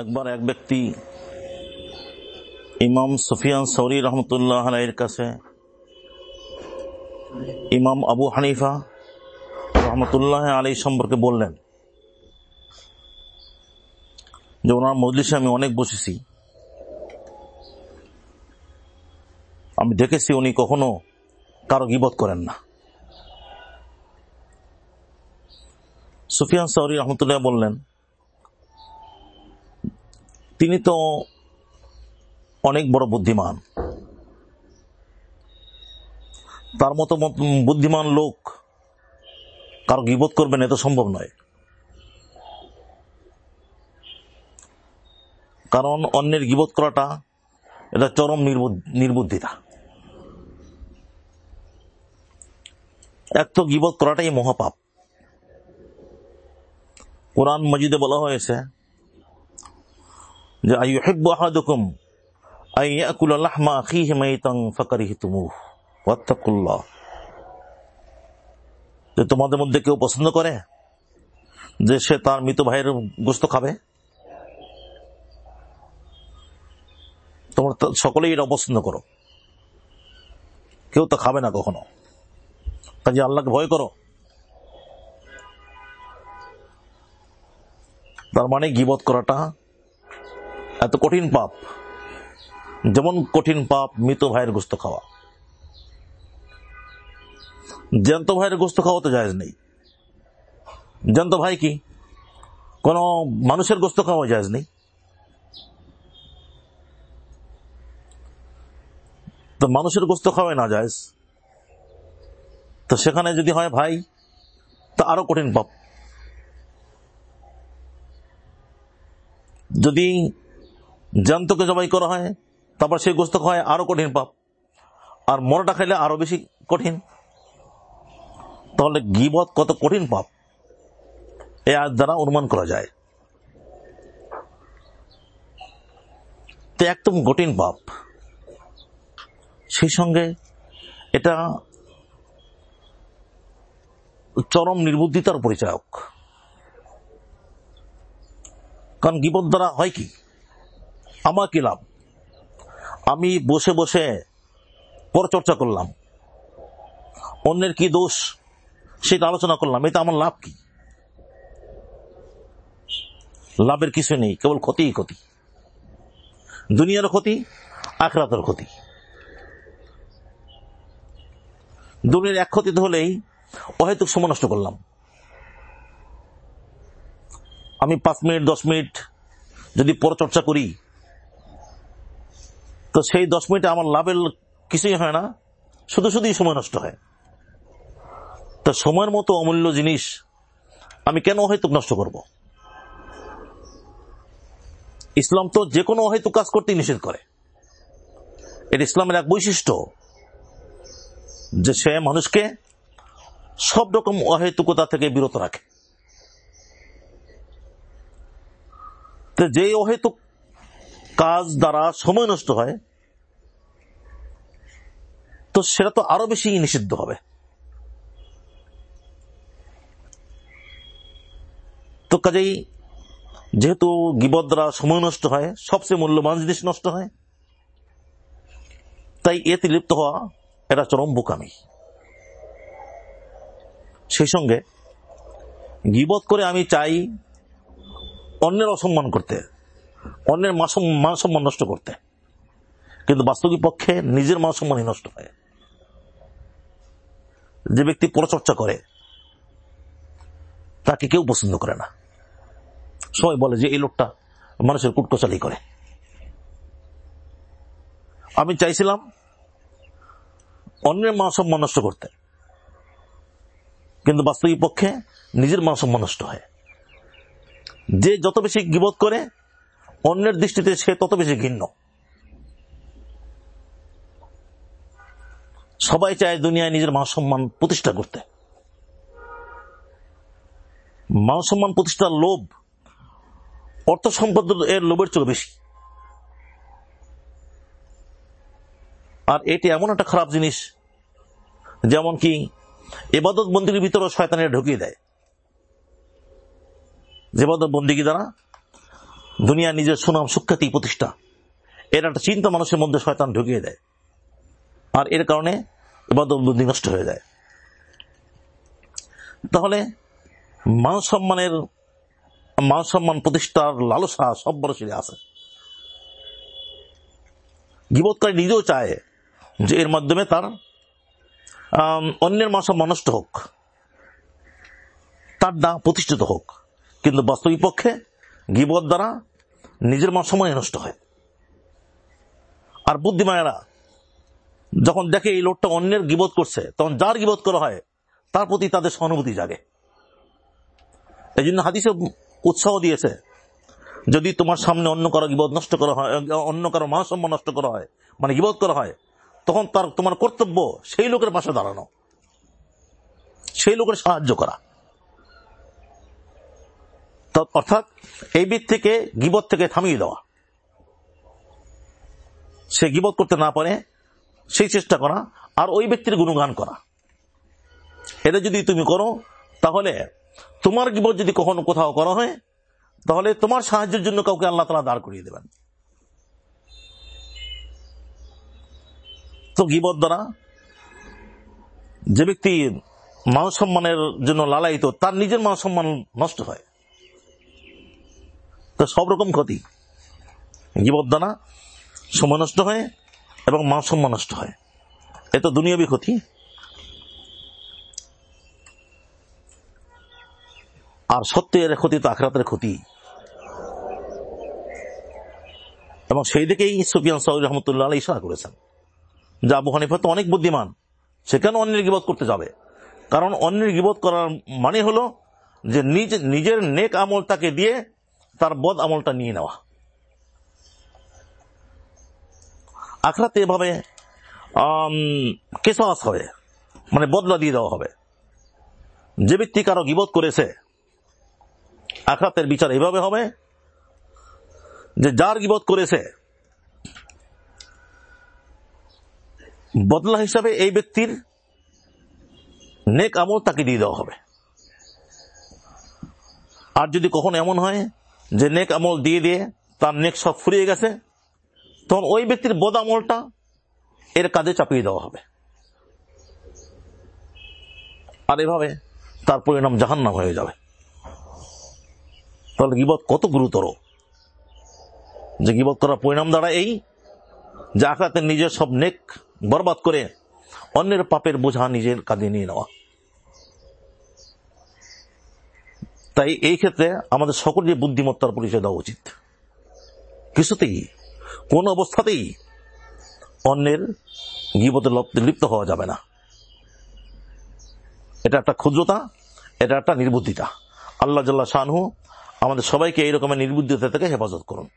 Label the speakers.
Speaker 1: একবার এক ব্যক্তি ইমাম সুফিয়ান সৌরি রহমতুল্লাহ আলাইয়ের কাছে ইমাম আবু হানিফা রহমতুল্লাহ আলী সম্পর্কে বললেন যে ওনার মজলিসে আমি অনেক বসেছি। আমি দেখেছি উনি কখনো কারও গিবত করেন না। সুফিয়ান সৌরি রহমতুল্লাহ বললেন তিনি তো অনেক বড় বুদ্ধিমান। তার মতো বুদ্ধিমান লোক কারও গিবোধ করবেন এত সম্ভব নয়। কারণ অন্যের গিবোধ করাটা, এটা চরম নির্বুদ্ধিতা। এক তো গিবোধ করাটাই মহাপাপ। কোরআন মজিদে বলা হয়েছে যে আই আইহিব্বু আহাদুকুম আই আইয়াকুল লাহমা আখিহি মাইতান ফাকারিহতুমুহ ওয়াত্তাকুল্লাহ যে তোমাদের মধ্যে কেউ পছন্দ করে, যে সে তার মৃত ভাইয়ের গোস্ত খাবে, তোমরা সকলেই এটা অপছন্দ করো। কেউ তো খাবে না কখনো। কাজে আল্লাহকে ভয় করো। তার মানে গিবত করাটা এত কঠিন পাপ, যেমন কঠিন পাপ মৃত ভাইয়ের গোস্ত খাওয়া। জ্যান্ত ভাইয়ের গোস্ত খাওয়া তো জায়জ নেই। জ্যান্ত ভাই কি? কোন মানুষের গোস্ত খাওয়া জায়জ নেই। তো মানুষের গোস্ত খাওয়াই না যায় তো সেখানে যদি হয় ভাই, তা আরও কঠিন পাপ। যদি জ্যান্তকে জবাই করা হয়, তারপর সেই গোস্ত খাওয়ায় আরও কঠিন পাপ। আর মরাটা খাইলে আরও বেশি কঠিন। তাহলে গিবত কত কঠিন পাপ, এ আজ দ্বারা অনুমান করা যায়। তো একদম কঠিন পাপ। সেই সঙ্গে এটা চরম নির্বুদ্ধিতার পরিচায়ক। কারণ গিবত দ্বারা হয় কি? আমার কি লাভ। আমি বসে বসে পরচর্চা করলাম। অন্যের কি দোষ, সেটা আলোচনা করলাম। এটা আমার লাভ কি? লাভের কিছু নেই, কেবল ক্ষতিই ক্ষতি। দুনিয়ার ক্ষতি, আখরাতের ক্ষতি। দুনিয়ার এক ক্ষতি হলেই অহেতুক সময় নষ্ট করলাম। আমি পাঁচ মিনিট, দশ মিনিট যদি পরচর্চা করি তো সেই দশ মিনিটে আমার লাভের কিছুই হয় না। শুধু শুধুই সময় নষ্ট হয়। তো সময়ের মতো অমূল্য জিনিস আমি কেন অহেতুক নষ্ট করব? ইসলাম তো যে কোনো অহেতুক কাজ করতেই নিষেধ করে। এটা ইসলামের এক বৈশিষ্ট্য যে সে মানুষকে সব রকম অহেতুকতা থেকে বিরত রাখে। যে অহেতুক কাজ দ্বারা সময় নষ্ট হয়, তো সেটা তো আরও বেশি নিষিদ্ধ হবে। তো কাজেই যেহেতু গিবদ দ্বারা সময় নষ্ট হয়, সবচেয়ে মূল্যবান জিনিস নষ্ট হয়, তাই এতে লিপ্ত হওয়া এটা চরম বোকামি। সেই সঙ্গে গিবত করে আমি চাই অন্যের অসম্মান করতে। অন্যের মান সম্মান নষ্ট করতে। কিন্তু বাস্তবিক পক্ষে নিজের মান সম্মানই নষ্ট হয়। যে ব্যক্তি পরচর্চা করে, তাকে কেউ পছন্দ করে না। সবাই বলে যে, এই লোকটা মানুষের কুটকচালি করে। আমি চাইছিলাম অন্যের মান সম্মান নষ্ট করতে। কিন্তু বাস্তবিক পক্ষে নিজের মান সম্মান নষ্ট হয়। যে যত বেশি গিবোধ করে অন্যের দৃষ্টিতে সে তত বেশি ঘৃণ্য। সবাই চায় দুনিয়ায় নিজের মান সম্মান প্রতিষ্ঠা করতে। মান সম্মান প্রতিষ্ঠার লোভ অর্থ সম্পদ এর লোভের চেয়ে বেশি। আর এটি এমন একটা খারাপ জিনিস, যেমন কি এবাদত বন্দির ভিতরে শয়তানের ঢুকিয়ে দেয়। যেবাদত বন্দিগি দ্বারা দুনিয়া নিজের সুনাম সুখ্যাতি প্রতিষ্ঠা। এর একটা চিন্তা মানুষের মধ্যে শয়তান ঢুকিয়ে দেয়। আর এর কারণে এবাদত নষ্ট হয়ে যায়। তাহলে মান সম্মানের, মান সম্মান প্রতিষ্ঠার লালসা সব বড়শিরে আছে। গিবৎকারী নিজেও চায় যে এর মাধ্যমে তার অন্যের মান সম্মান নষ্ট হোক। তার দা প্রতিষ্ঠিত হোক। কিন্তু বাস্তবিক পক্ষে গিবত দ্বারা নিজের সম্মানই নষ্ট হয়। আর বুদ্ধিমায়েরা যখন দেখে এই লোকটা অন্যের গিবত করছে, তখন যার গিবত করা হয়, তার প্রতি তাদের সহানুভূতি জাগে। এই জন্য হাদিসে উৎসাহ দিয়েছে, যদি তোমার সামনে অন্য কারও গিবত নষ্ট করা হয়, অন্য কারও মান নষ্ট করা হয় মানে গিবত করা হয়, তখন তার, তোমার কর্তব্য সেই লোকের পাশে দাঁড়ানো। সেই লোকের সাহায্য করা। অর্থাৎ এই থেকে গিবত থেকে থামিয়ে দেওয়া। সে গিবত করতে না পারে, সেই চেষ্টা করা, আর ওই ব্যক্তির গুণগান করা। এটা যদি তুমি করো, তাহলে তোমার গিবত যদি কখনো কোথাও করা হয়, তাহলে তোমার সাহায্যের জন্য কাউকে আল্লাহ তালা দাঁড় করিয়ে দেবেন। তো গিবত দ্বারা যে ব্যক্তি মান সম্মানের জন্য লালায়িত, তার নিজের মান সম্মান নষ্ট হয়। তো সব রকম ক্ষতি। দ্বারা সময় নষ্ট হয় এবং মান সম্মান নষ্ট হয়। এ তো দুনিয়াবি ক্ষতি। আর সত্যের ক্ষতি তো আখরাতের ক্ষতি। এবং সেই দিকেই সুফিয়ান সাউদ রহমতুল্লাহ আলাই ইশারা করেছেন যে আবু হানিফা তো অনেক বুদ্ধিমান, সে কেন অন্যের গিবত করতে যাবে? কারণ অন্যের গিবত করার মানে হলো যে নিজ, নিজের নেক আমল তাকে দিয়ে তার বদ আমলটা নিয়ে নেওয়া। আখরাতে এভাবে কেসাস হবে মানে বদলা দিয়ে দেওয়া হবে। যে ব্যক্তি কারও গিবত করেছে, আখরাতের বিচার এভাবে হবে যে যার গিবত করেছে, বদলা হিসাবে এই ব্যক্তির নেক আমল তাকে দিয়ে দেওয়া হবে। আর যদি কখনো এমন হয় যে নেক আমল দিয়ে দিয়ে তার নেক সব ফুরিয়ে গেছে, তখন ওই ব্যক্তির বদ আমলটা এর কাজে চাপিয়ে দেওয়া হবে। আর এভাবে তার পরিণাম জাহান্নাম হয়ে যাবে। তাহলে গিবত কত গুরুতর? যে গিবত করার পরিণাম দ্বারা এই যে আখরাতে নিজের সব নেক বরবাদ করে অন্যের পাপের বোঝা নিজের কাঁধে নিয়ে নেওয়া। তাই এই ক্ষেত্রে আমাদের সকলের বুদ্ধিমত্তার পরিচয় দেওয়া উচিত। কিছুতেই, কোন অবস্থাতেই অন্যের গিবতে লিপ্ত হওয়া যাবে না। এটা একটা ক্ষুদ্রতা, এটা একটা নির্বুদ্ধিতা। আল্লাহ জাল্লাহ শাহু আমাদের সবাইকে এই রকমের নির্বুদ্ধিতা থেকে হেফাজত করুন।